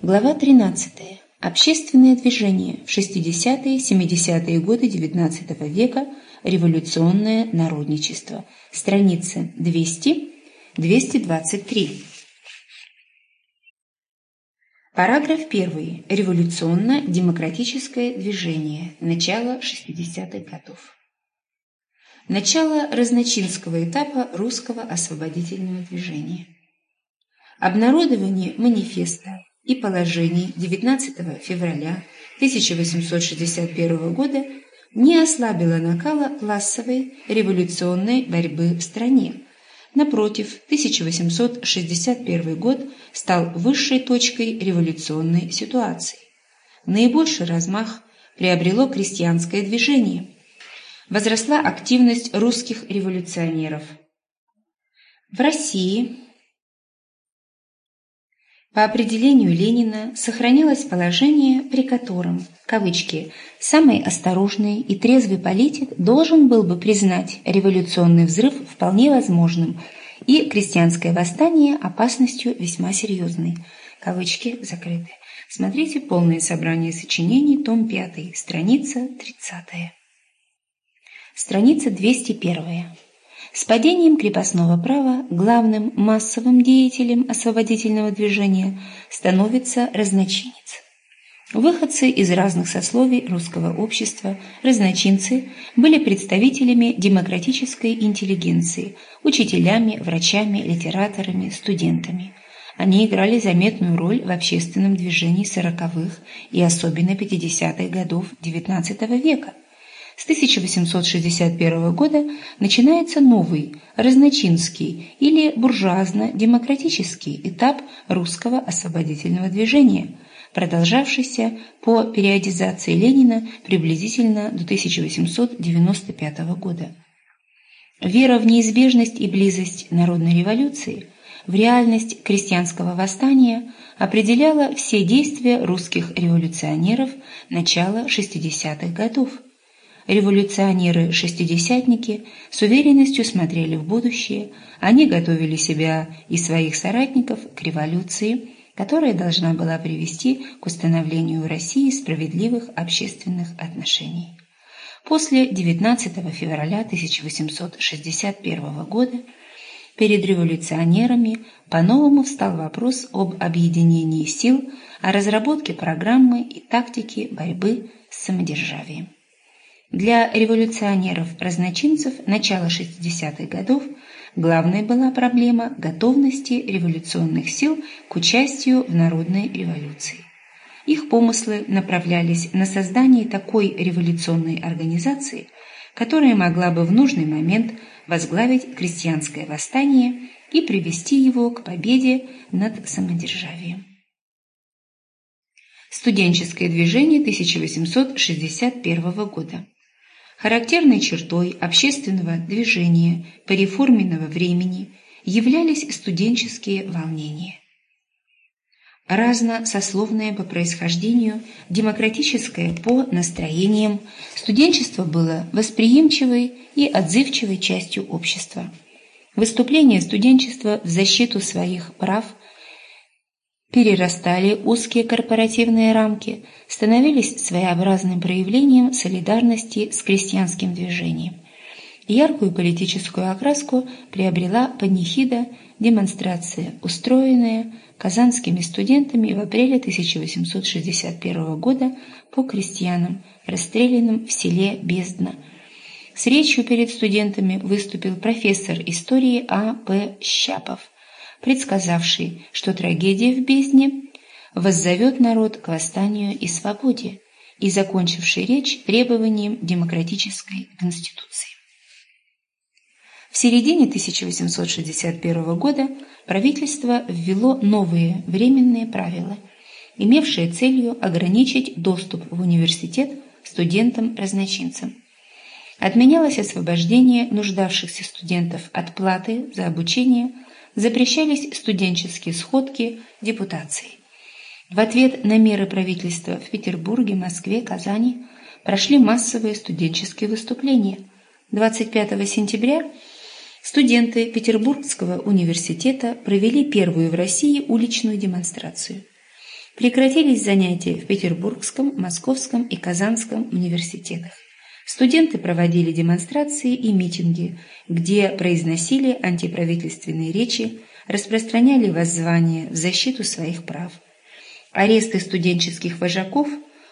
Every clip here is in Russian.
Глава 13. Общественное движение в 60-70-е годы XIX века. Революционное народничество. Страница 200-223. Параграф 1. Революционно-демократическое движение. Начало 60-х годов. Начало разночинского этапа русского освободительного движения. Обнародование манифеста и положений 19 февраля 1861 года не ослабило накала классовой революционной борьбы в стране. Напротив, 1861 год стал высшей точкой революционной ситуации. Наибольший размах приобрело крестьянское движение. Возросла активность русских революционеров. В России по определению Ленина сохранилось положение, при котором, кавычки, «самый осторожный и трезвый политик должен был бы признать революционный взрыв вполне возможным и крестьянское восстание опасностью весьма серьезной». Кавычки закрыты. Смотрите полное собрание сочинений, том 5, страница 30. Страница 201. С падением крепостного права главным массовым деятелем освободительного движения становится разночинец. Выходцы из разных сословий русского общества, разночинцы, были представителями демократической интеллигенции, учителями, врачами, литераторами, студентами. Они играли заметную роль в общественном движении сороковых и особенно 50-х годов XIX века – с 1861 года начинается новый, разночинский или буржуазно-демократический этап русского освободительного движения, продолжавшийся по периодизации Ленина приблизительно до 1895 года. Вера в неизбежность и близость народной революции, в реальность крестьянского восстания определяла все действия русских революционеров начала 60-х годов – Революционеры-шестидесятники с уверенностью смотрели в будущее, они готовили себя и своих соратников к революции, которая должна была привести к установлению в России справедливых общественных отношений. После 19 февраля 1861 года перед революционерами по-новому встал вопрос об объединении сил, о разработке программы и тактики борьбы с самодержавием. Для революционеров-разночинцев начала 60-х годов главной была проблема готовности революционных сил к участию в народной революции. Их помыслы направлялись на создание такой революционной организации, которая могла бы в нужный момент возглавить крестьянское восстание и привести его к победе над самодержавием. Студенческое движение 1861 года Характерной чертой общественного движения пореформенного времени являлись студенческие волнения. Разносословное по происхождению, демократическое по настроениям, студенчество было восприимчивой и отзывчивой частью общества. Выступления студенчества в защиту своих прав – перерастали узкие корпоративные рамки, становились своеобразным проявлением солидарности с крестьянским движением. Яркую политическую окраску приобрела панихида демонстрация, устроенная казанскими студентами в апреле 1861 года по крестьянам, расстрелянным в селе Бездна. С речью перед студентами выступил профессор истории А. П. Щапов – предсказавший, что трагедия в бездне воззовет народ к восстанию и свободе, и закончивший речь требованием демократической конституции. В середине 1861 года правительство ввело новые временные правила, имевшие целью ограничить доступ в университет студентам-разночинцам. Отменялось освобождение нуждавшихся студентов от платы за обучение – запрещались студенческие сходки депутаций. В ответ на меры правительства в Петербурге, Москве, Казани прошли массовые студенческие выступления. 25 сентября студенты Петербургского университета провели первую в России уличную демонстрацию. Прекратились занятия в Петербургском, Московском и Казанском университетах. Студенты проводили демонстрации и митинги, где произносили антиправительственные речи, распространяли воззвания в защиту своих прав. Аресты студенческих вожаков,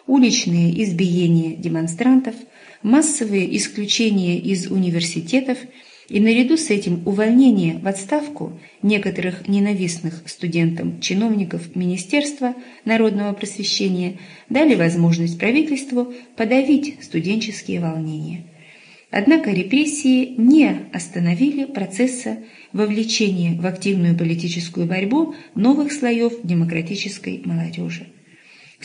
уличные избиения демонстрантов, массовые исключения из университетов – и наряду с этим увольнение в отставку некоторых ненавистных студентам чиновников Министерства народного просвещения дали возможность правительству подавить студенческие волнения. Однако репрессии не остановили процесса вовлечения в активную политическую борьбу новых слоев демократической молодежи.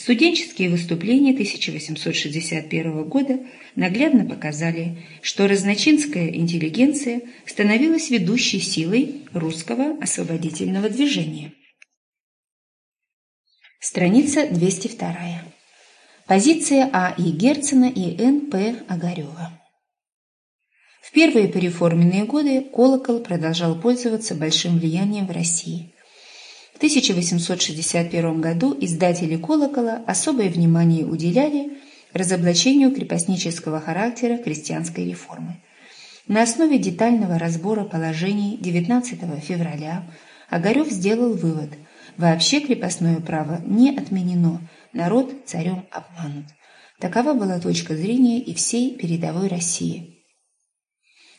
Студенческие выступления 1861 года наглядно показали, что разночинская интеллигенция становилась ведущей силой русского освободительного движения. Страница 202. Позиция А. И. Герцена и Н. П. Огарева. В первые переформенные годы колокол продолжал пользоваться большим влиянием в России – 1861 году издатели «Колокола» особое внимание уделяли разоблачению крепостнического характера крестьянской реформы. На основе детального разбора положений 19 февраля Огарев сделал вывод – вообще крепостное право не отменено, народ царем обманут. Такова была точка зрения и всей передовой России.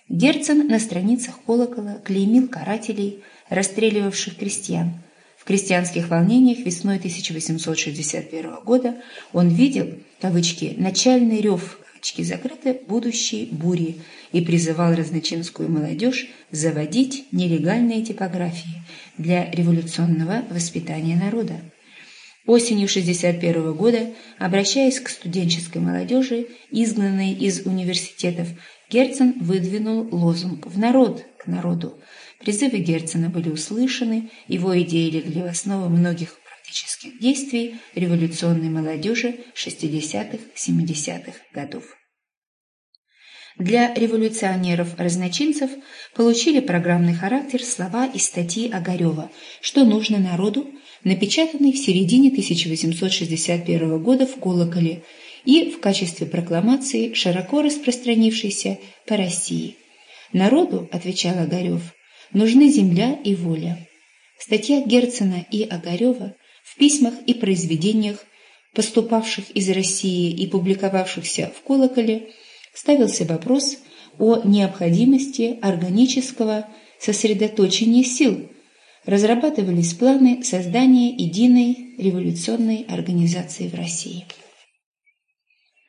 Герцен на страницах колокола клеймил карателей, расстреливавших крестьян – в крестьянских волнениях весной 1861 года он видел, кавычки, «начальный рев», кавычки закрыты, будущей бури и призывал разночинскую молодежь заводить нелегальные типографии для революционного воспитания народа. Осенью 1961 года, обращаясь к студенческой молодежи, изгнанной из университетов, Герцен выдвинул лозунг «В народ, к народу», Призывы Герцена были услышаны, его идеи легли в основу многих практических действий революционной молодежи 60-70-х годов. Для революционеров-разночинцев получили программный характер слова и статьи Огарева «Что нужно народу», напечатанные в середине 1861 года в «Колоколе» и в качестве прокламации, широко распространившейся по России. «Народу», — отвечал Огарев, — нужны земля и воля. Статья Герцена и Огарева в письмах и произведениях, поступавших из России и публиковавшихся в «Колоколе», ставился вопрос о необходимости органического сосредоточения сил, разрабатывались планы создания единой революционной организации в России.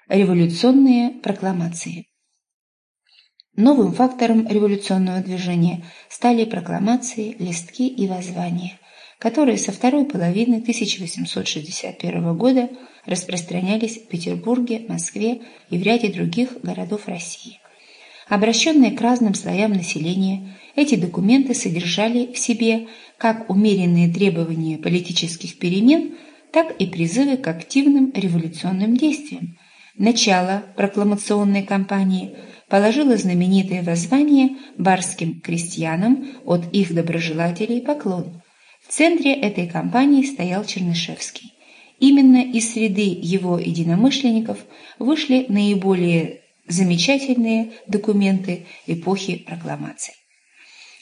Революционные прокламации Новым фактором революционного движения стали прокламации, листки и воззвания, которые со второй половины 1861 года распространялись в Петербурге, Москве и в ряде других городов России. Обращенные к разным слоям населения, эти документы содержали в себе как умеренные требования политических перемен, так и призывы к активным революционным действиям. Начало прокламационной кампании – положила знаменитое воззвание барским крестьянам от их доброжелателей поклон. В центре этой кампании стоял Чернышевский. Именно из среды его единомышленников вышли наиболее замечательные документы эпохи прокламаций.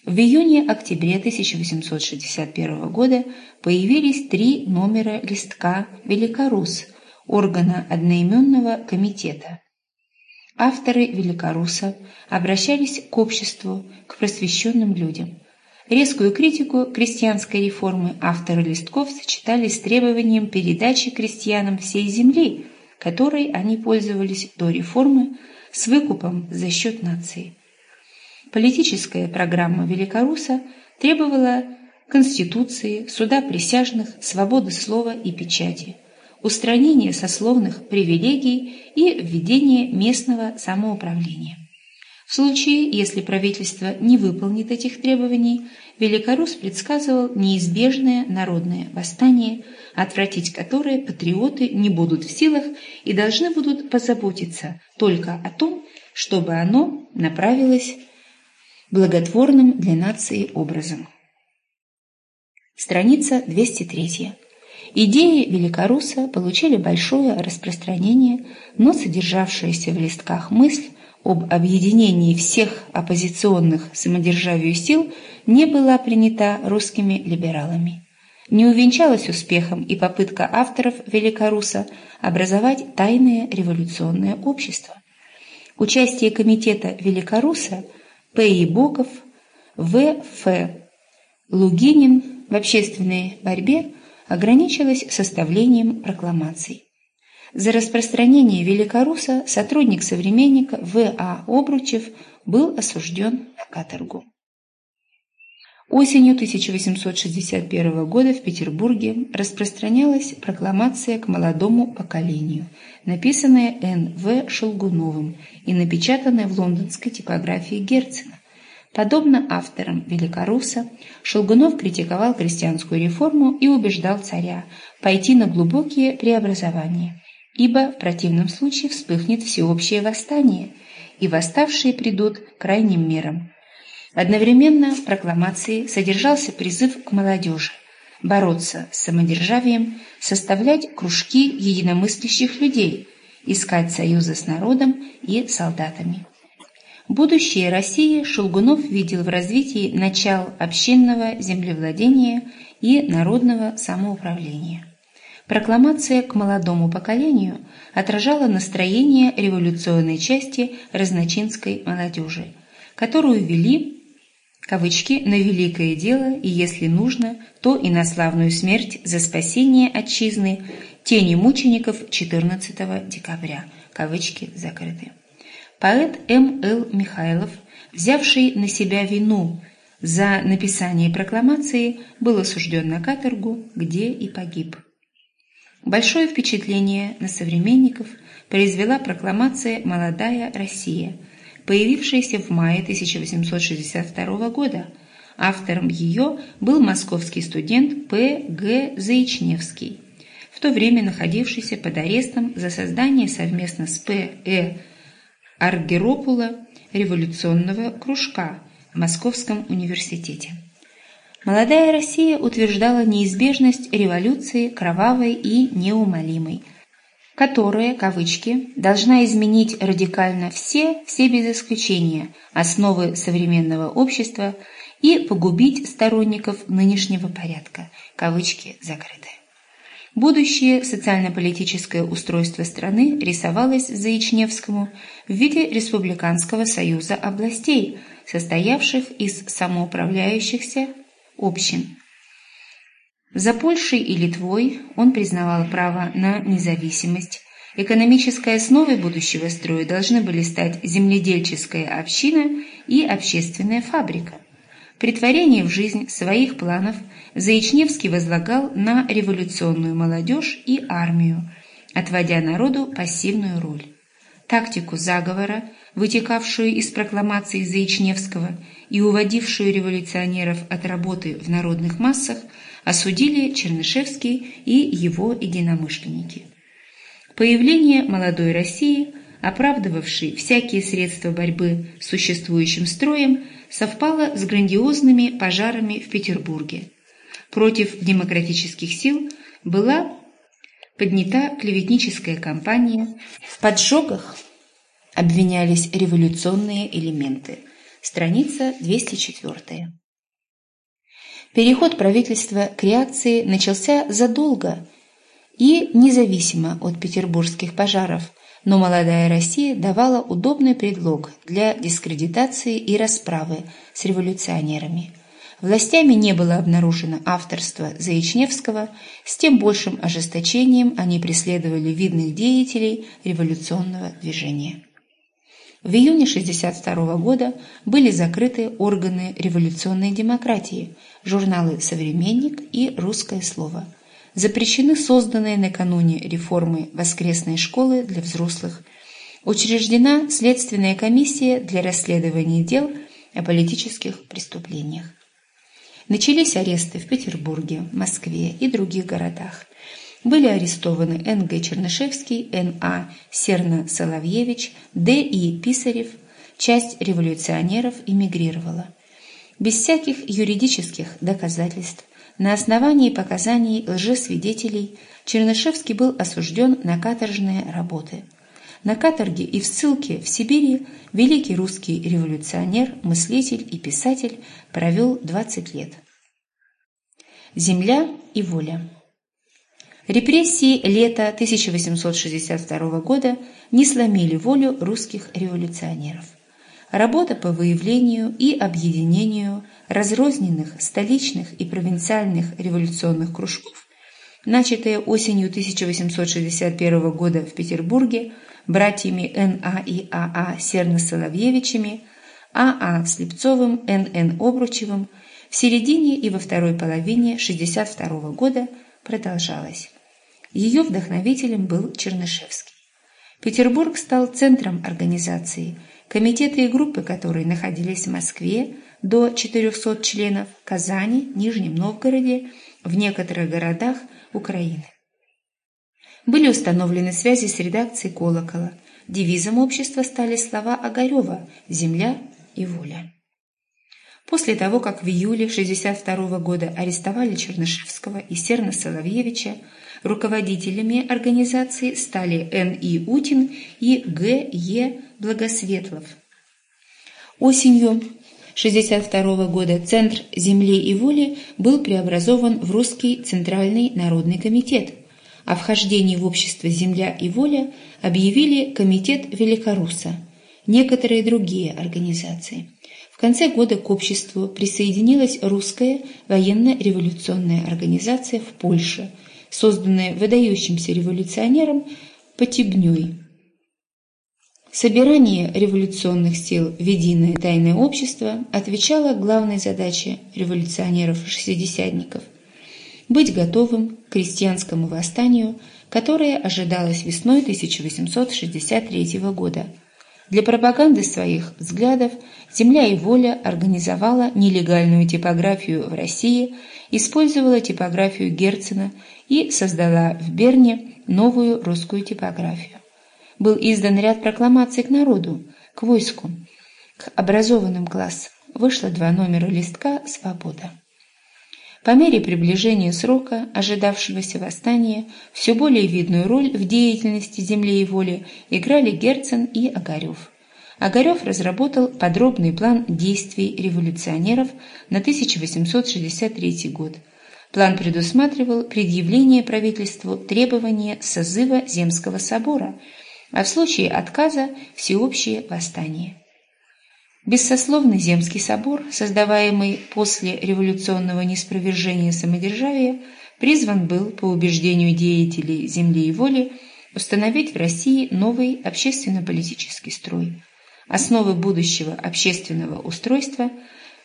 В июне-октябре 1861 года появились три номера листка «Великорус» органа одноименного комитета. Авторы «Великоруса» обращались к обществу, к просвещенным людям. Резкую критику крестьянской реформы авторы листков сочетали с требованием передачи крестьянам всей земли, которой они пользовались до реформы, с выкупом за счет нации. Политическая программа Великоруса требовала Конституции, суда присяжных, свободы слова и печати – устранение сословных привилегий и введение местного самоуправления. В случае, если правительство не выполнит этих требований, Великорус предсказывал неизбежное народное восстание, отвратить которое патриоты не будут в силах и должны будут позаботиться только о том, чтобы оно направилось благотворным для нации образом. Страница 203. Идеи Великоруса получили большое распространение, но содержавшаяся в листках мысль об объединении всех оппозиционных самодержавию сил не была принята русскими либералами. Не увенчалась успехом и попытка авторов Великоруса образовать тайное революционное общество. Участие комитета Великоруса П. И. Боков, В. Ф. Лугинин в общественной борьбе ограничилось составлением прокламаций. За распространение великоруса сотрудник современника В. А. Обручев был осужден на каторгу. Осенью 1861 года в Петербурге распространялась прокламация к молодому поколению, написанная Н. В. Шелгуновым и напечатанная в лондонской типографии Герцена. Подобно авторам Великоруса, Шелгунов критиковал крестьянскую реформу и убеждал царя пойти на глубокие преобразования, ибо в противном случае вспыхнет всеобщее восстание, и восставшие придут крайним мерам. Одновременно в прокламации содержался призыв к молодежи бороться с самодержавием, составлять кружки единомыслящих людей, искать союза с народом и солдатами. Будущее России Шелгунов видел в развитии начал общинного землевладения и народного самоуправления. Прокламация к молодому поколению отражала настроение революционной части разночинской молодежи, которую вели кавычки, на великое дело и, если нужно, то и на славную смерть за спасение отчизны тени мучеников 14 декабря, кавычки закрыты. Поэт М. Л. Михайлов, взявший на себя вину за написание прокламации, был осужден на каторгу, где и погиб. Большое впечатление на современников произвела прокламация «Молодая Россия», появившаяся в мае 1862 года. Автором ее был московский студент П. Г. Заичневский, в то время находившийся под арестом за создание совместно с П. Э. Аргеропула революционного кружка в Московском университете. Молодая Россия утверждала неизбежность революции кровавой и неумолимой, которая, кавычки, должна изменить радикально все, все без исключения, основы современного общества и погубить сторонников нынешнего порядка, кавычки закрыты. Будущее социально-политическое устройство страны рисовалось Заичневскому в виде Республиканского союза областей, состоявших из самоуправляющихся общин. За Польшей и Литвой он признавал право на независимость. Экономической основой будущего строя должны были стать земледельческая община и общественная фабрика. Притворение в жизнь своих планов Заичневский возлагал на революционную молодежь и армию, отводя народу пассивную роль. Тактику заговора, вытекавшую из прокламации Заичневского и уводившую революционеров от работы в народных массах, осудили Чернышевский и его единомышленники. Появление молодой России, оправдывавшей всякие средства борьбы с существующим строем, совпало с грандиозными пожарами в Петербурге. Против демократических сил была поднята клеветническая кампания. В поджогах обвинялись революционные элементы. Страница 204. Переход правительства к реакции начался задолго и независимо от петербургских пожаров – но молодая Россия давала удобный предлог для дискредитации и расправы с революционерами. Властями не было обнаружено авторство Заичневского, с тем большим ожесточением они преследовали видных деятелей революционного движения. В июне 1962 года были закрыты органы революционной демократии, журналы «Современник» и «Русское слово», запрещены созданные накануне реформы воскресной школы для взрослых. Учреждена Следственная комиссия для расследования дел о политических преступлениях. Начались аресты в Петербурге, Москве и других городах. Были арестованы Н.Г. Чернышевский, Н.А. Серна-Соловьевич, Д.И. Писарев. Часть революционеров эмигрировала. Без всяких юридических доказательств на основании показаний лжесвидетелей Чернышевский был осужден на каторжные работы. На каторге и в ссылке в Сибири великий русский революционер, мыслитель и писатель провел 20 лет. Земля и воля Репрессии лета 1862 года не сломили волю русских революционеров. Работа по выявлению и объединению разрозненных столичных и провинциальных революционных кружков, начатая осенью 1861 года в Петербурге братьями Н.А. и А.А. Серно-Соловьевичами, А.А. Слепцовым, Н.Н. Обручевым, в середине и во второй половине 1962 года продолжалась. Ее вдохновителем был Чернышевский. Петербург стал центром организации, комитеты и группы которой находились в Москве до 400 членов, Казани, Нижнем Новгороде, в некоторых городах Украины. Были установлены связи с редакцией «Колокола». Девизом общества стали слова Огарева «Земля и воля». После того, как в июле 1962 года арестовали Чернышевского и Серна Соловьевича, руководителями организации стали Н.И. Утин и Г.Е. Благосветлов. Осенью 1962 года Центр земли и воли был преобразован в Русский Центральный Народный комитет, о вхождении в общество «Земля и воля» объявили Комитет Великорусса, некоторые другие организации. Конце года к обществу присоединилась русская военно-революционная организация в Польше, созданная выдающимся революционером Потебней. Собирание революционных сил в единое тайное общество отвечало главной задаче революционеров-шестидесятников – быть готовым к крестьянскому восстанию, которое ожидалось весной 1863 года. Для пропаганды своих взглядов «Земля и воля» организовала нелегальную типографию в России, использовала типографию Герцена и создала в Берне новую русскую типографию был издан ряд прокламаций к народу, к войску, к образованным классам. Вышло два номера листка «Свобода». По мере приближения срока ожидавшегося восстания все более видную роль в деятельности земли и воли играли Герцен и Огарев. Огарев разработал подробный план действий революционеров на 1863 год. План предусматривал предъявление правительству требования созыва Земского собора – а в случае отказа – всеобщее восстание. Бессословный Земский собор, создаваемый после революционного неспровержения самодержавия, призван был, по убеждению деятелей земли и воли, установить в России новый общественно-политический строй. Основы будущего общественного устройства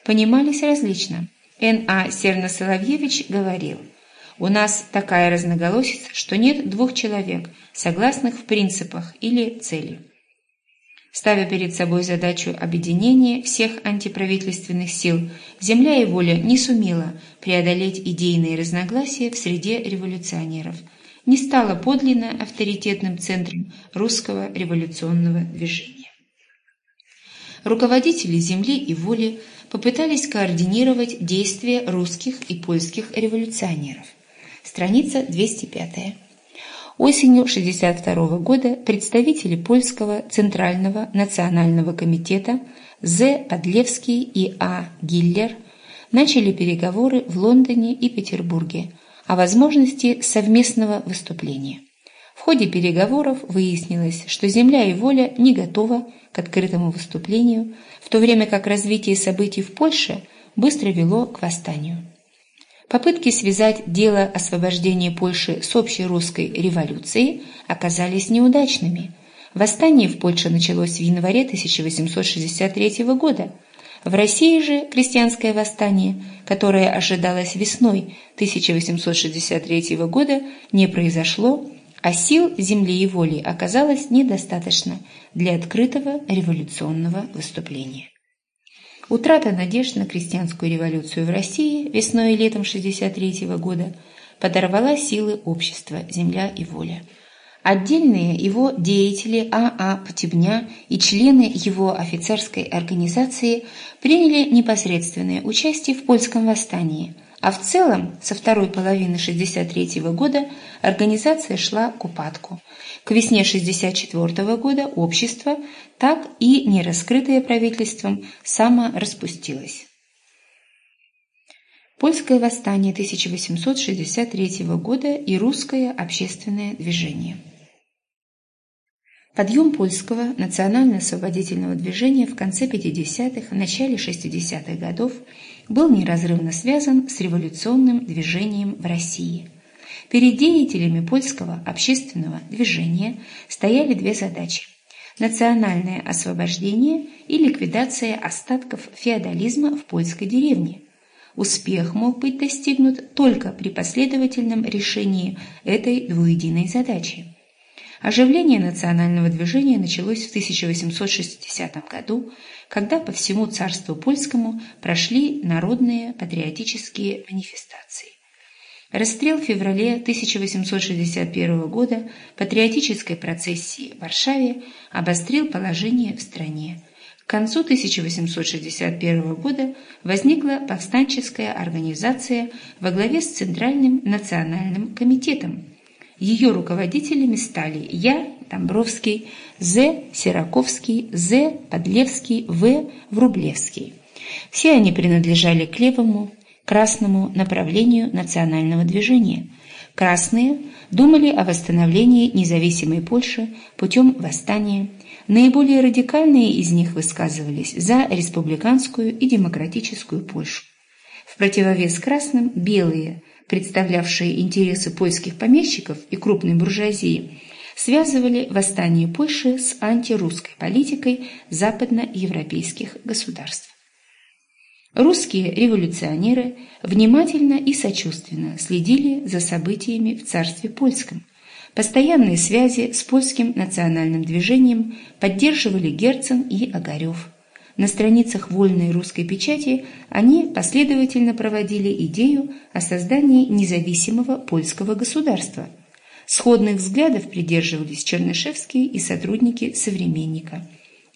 понимались различно. Н.А. Серно-Соловьевич говорил – у нас такая разноголосица, что нет двух человек, согласных в принципах или цели. Ставя перед собой задачу объединения всех антиправительственных сил, земля и воля не сумела преодолеть идейные разногласия в среде революционеров, не стала подлинно авторитетным центром русского революционного движения. Руководители земли и воли попытались координировать действия русских и польских революционеров. Страница 205. Осенью 1962 года представители Польского Центрального национального комитета З. Подлевский и А. Гиллер начали переговоры в Лондоне и Петербурге о возможности совместного выступления. В ходе переговоров выяснилось, что «Земля и воля» не готова к открытому выступлению, в то время как развитие событий в Польше быстро вело к восстанию. Попытки связать дело освобождения Польши с общей русской революцией оказались неудачными. Восстание в Польше началось в январе 1863 года. В России же крестьянское восстание, которое ожидалось весной 1863 года, не произошло, а сил земли и воли оказалось недостаточно для открытого революционного выступления. Утрата надежд на крестьянскую революцию в России весной и летом 1963 года подорвала силы общества «Земля и воля». Отдельные его деятели А.А. Потебня и члены его офицерской организации приняли непосредственное участие в польском восстании, а в целом со второй половины 1963 года организация шла к упадку. К весне 1964 года общество, так и не раскрытое правительством, самораспустилось. Польское восстание 1863 года и русское общественное движение. Подъем польского национально-освободительного движения в конце 50-х, начале 60-х годов был неразрывно связан с революционным движением в России. Перед деятелями польского общественного движения стояли две задачи – национальное освобождение и ликвидация остатков феодализма в польской деревне – Успех мог быть достигнут только при последовательном решении этой двуединой задачи. Оживление национального движения началось в 1860 году, когда по всему царству польскому прошли народные патриотические манифестации. Расстрел в феврале 1861 года патриотической процессии в Варшаве обострил положение в стране, к концу 1861 года возникла повстанческая организация во главе с Центральным национальным комитетом. Ее руководителями стали Я, Домбровский, З. Сираковский, З. Подлевский, В. Врублевский. Все они принадлежали к левому, красному направлению национального движения. Красные думали о восстановлении независимой Польши путем восстания, Наиболее радикальные из них высказывались за республиканскую и демократическую Польшу. В противовес красным – белые, представлявшие интересы польских помещиков и крупной буржуазии, связывали восстание Польши с антирусской политикой западноевропейских государств. Русские революционеры внимательно и сочувственно следили за событиями в царстве польском – Постоянные связи с польским национальным движением поддерживали Герцен и Огарев. На страницах вольной русской печати они последовательно проводили идею о создании независимого польского государства. Сходных взглядов придерживались Чернышевский и сотрудники «Современника»,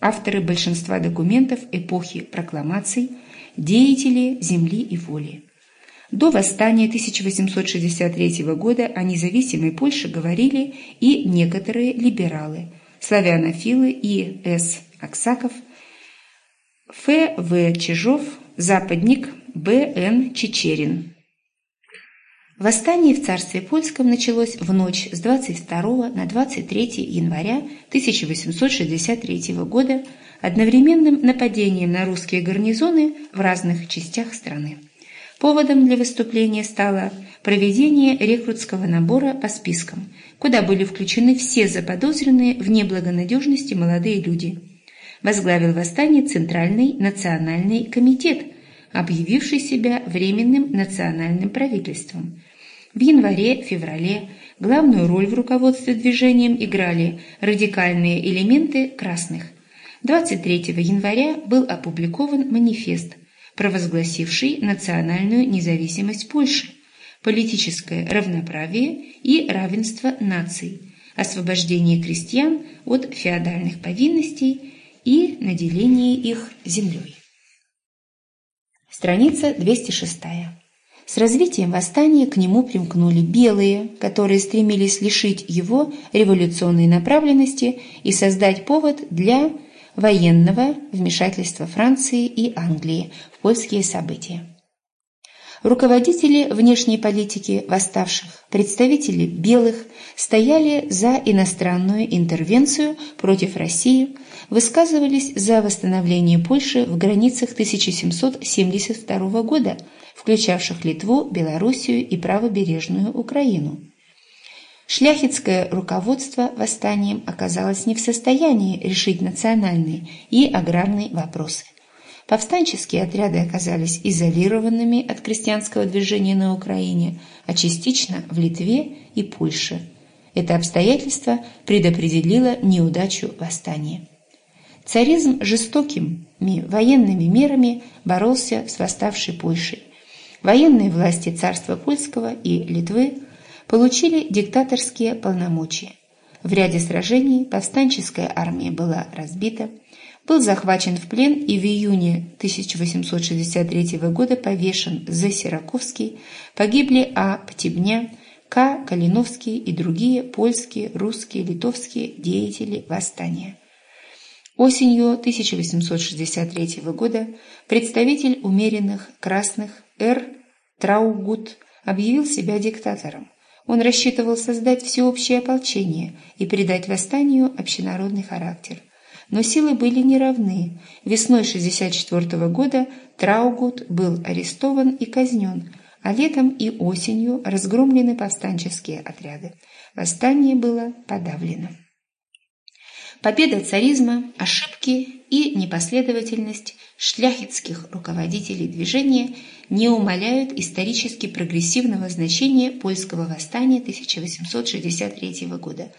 авторы большинства документов эпохи прокламаций, деятели земли и воли. До восстания 1863 года о независимой Польше говорили и некоторые либералы – славянофилы И. С. Аксаков, Ф. В. Чижов, западник Б. Н. Чечерин. Восстание в царстве польском началось в ночь с 22 на 23 января 1863 года одновременным нападением на русские гарнизоны в разных частях страны. Поводом для выступления стало проведение рекрутского набора по спискам, куда были включены все заподозренные в неблагонадежности молодые люди. Возглавил восстание Центральный национальный комитет, объявивший себя Временным национальным правительством. В январе-феврале главную роль в руководстве движением играли радикальные элементы красных. 23 января был опубликован манифест провозгласивший национальную независимость Польши, политическое равноправие и равенство наций, освобождение крестьян от феодальных повинностей и наделение их землей. Страница 206. С развитием восстания к нему примкнули белые, которые стремились лишить его революционной направленности и создать повод для военного вмешательства Франции и Англии в польские события. Руководители внешней политики восставших, представители белых, стояли за иностранную интервенцию против России, высказывались за восстановление Польши в границах 1772 года, включавших Литву, Белоруссию и правобережную Украину. Шляхетское руководство восстанием оказалось не в состоянии решить национальные и аграрные вопросы. Повстанческие отряды оказались изолированными от крестьянского движения на Украине, а частично в Литве и Польше. Это обстоятельство предопределило неудачу восстания. Царизм жестокими военными мерами боролся с восставшей Польшей. Военные власти царства польского и Литвы – получили диктаторские полномочия. В ряде сражений повстанческая армия была разбита, был захвачен в плен и в июне 1863 года повешен за Сираковский, погибли А. Птебня, К. Калиновский и другие польские, русские, литовские деятели восстания. Осенью 1863 года представитель умеренных красных Р. Траугут объявил себя диктатором. Он рассчитывал создать всеобщее ополчение и придать восстанию общенародный характер. Но силы были неравны. Весной 1964 года Траугут был арестован и казнен, а летом и осенью разгромлены повстанческие отряды. Восстание было подавлено. Победа царизма, ошибки и непоследовательность шляхетских руководителей движения не умаляют исторически прогрессивного значения польского восстания 1863 года.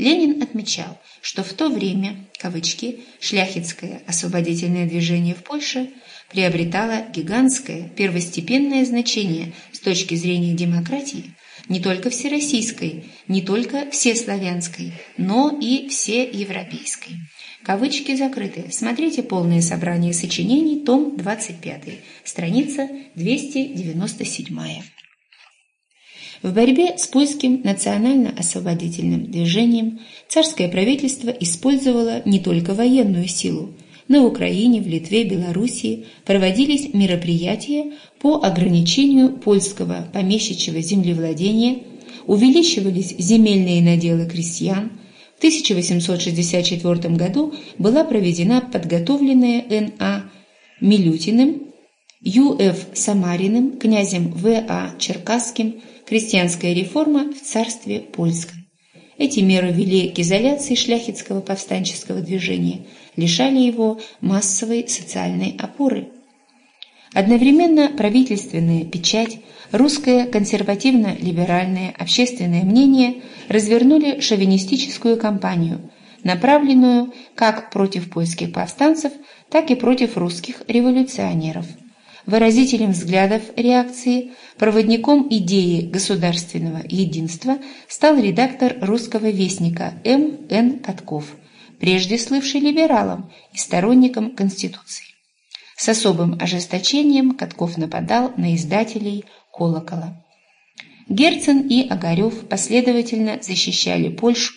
Ленин отмечал, что в то время, кавычки, шляхетское освободительное движение в Польше приобретало гигантское первостепенное значение с точки зрения демократии, не только всероссийской, не только всеславянской, но и всеевропейской. Кавычки закрыты. Смотрите полное собрание сочинений, том 25, страница 297. В борьбе с польским национально-освободительным движением царское правительство использовало не только военную силу. На Украине, в Литве, Белоруссии проводились мероприятия по ограничению польского помещичьего землевладения, увеличивались земельные наделы крестьян, в 1864 году была проведена подготовленная Н.А. Милютиным, Ю.Ф. Самариным, князем В.А. Черкасским крестьянская реформа в царстве польском. Эти меры вели к изоляции шляхетского повстанческого движения, лишали его массовой социальной опоры. Одновременно правительственная печать, русское консервативно-либеральное общественное мнение развернули шовинистическую кампанию, направленную как против польских повстанцев, так и против русских революционеров. Выразителем взглядов реакции, проводником идеи государственного единства стал редактор «Русского вестника» М. Н. Катков, прежде слывший либералом и сторонником Конституции. С особым ожесточением Катков нападал на издателей «Колокола». Герцен и Огарев последовательно защищали Польшу,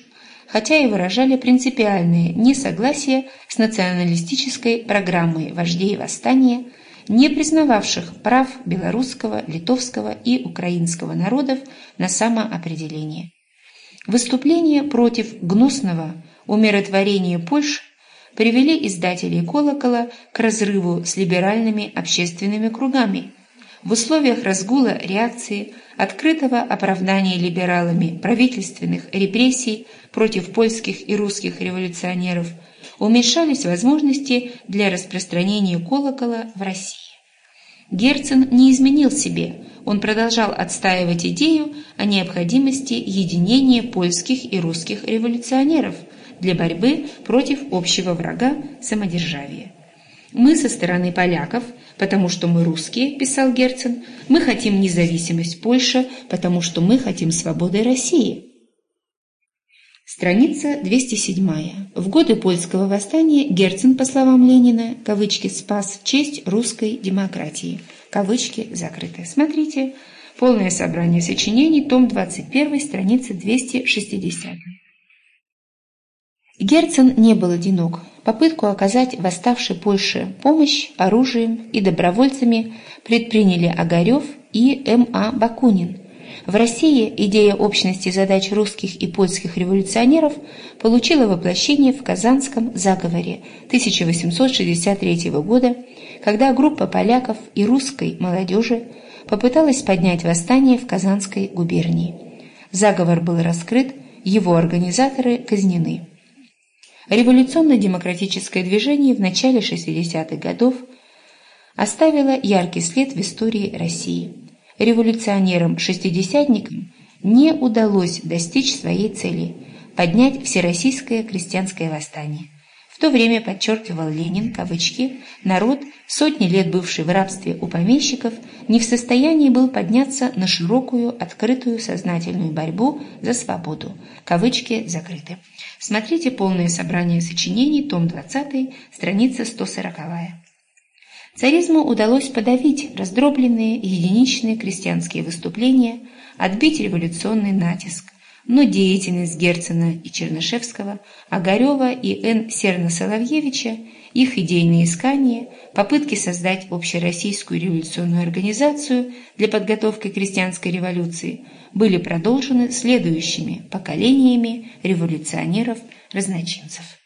хотя и выражали принципиальные несогласия с националистической программой вождей восстания, не признававших прав белорусского, литовского и украинского народов на самоопределение. Выступления против гнусного умиротворения Польши привели издателей «Колокола» к разрыву с либеральными общественными кругами. В условиях разгула реакции, открытого оправдания либералами правительственных репрессий против польских и русских революционеров, уменьшались возможности для распространения «Колокола» в России. Герцен не изменил себе, он продолжал отстаивать идею о необходимости единения польских и русских революционеров – для борьбы против общего врага самодержавия. «Мы со стороны поляков, потому что мы русские», – писал Герцен, – «мы хотим независимость Польши, потому что мы хотим свободы России». Страница 207. В годы польского восстания Герцен, по словам Ленина, кавычки «спас честь русской демократии», кавычки закрыты. Смотрите, полное собрание сочинений, том 21, страница 260. Герцен не был одинок. Попытку оказать восставшей Польше помощь оружием и добровольцами предприняли Огарев и М.А. Бакунин. В России идея общности задач русских и польских революционеров получила воплощение в Казанском заговоре 1863 года, когда группа поляков и русской молодежи попыталась поднять восстание в Казанской губернии. Заговор был раскрыт, его организаторы казнены. Революционно-демократическое движение в начале 60-х годов оставило яркий след в истории России. Революционерам-шестидесятникам не удалось достичь своей цели – поднять всероссийское крестьянское восстание. В то время, подчеркивал Ленин, кавычки, народ, сотни лет бывший в рабстве у помещиков, не в состоянии был подняться на широкую, открытую, сознательную борьбу за свободу. Кавычки закрыты. Смотрите полное собрание сочинений, том 20, страница 140. Царизму удалось подавить раздробленные единичные крестьянские выступления, отбить революционный натиск но деятельность Герцена и Чернышевского, Огарева и Н. Серна-Соловьевича, их идейные искания, попытки создать общероссийскую революционную организацию для подготовки крестьянской революции были продолжены следующими поколениями революционеров-разночинцев.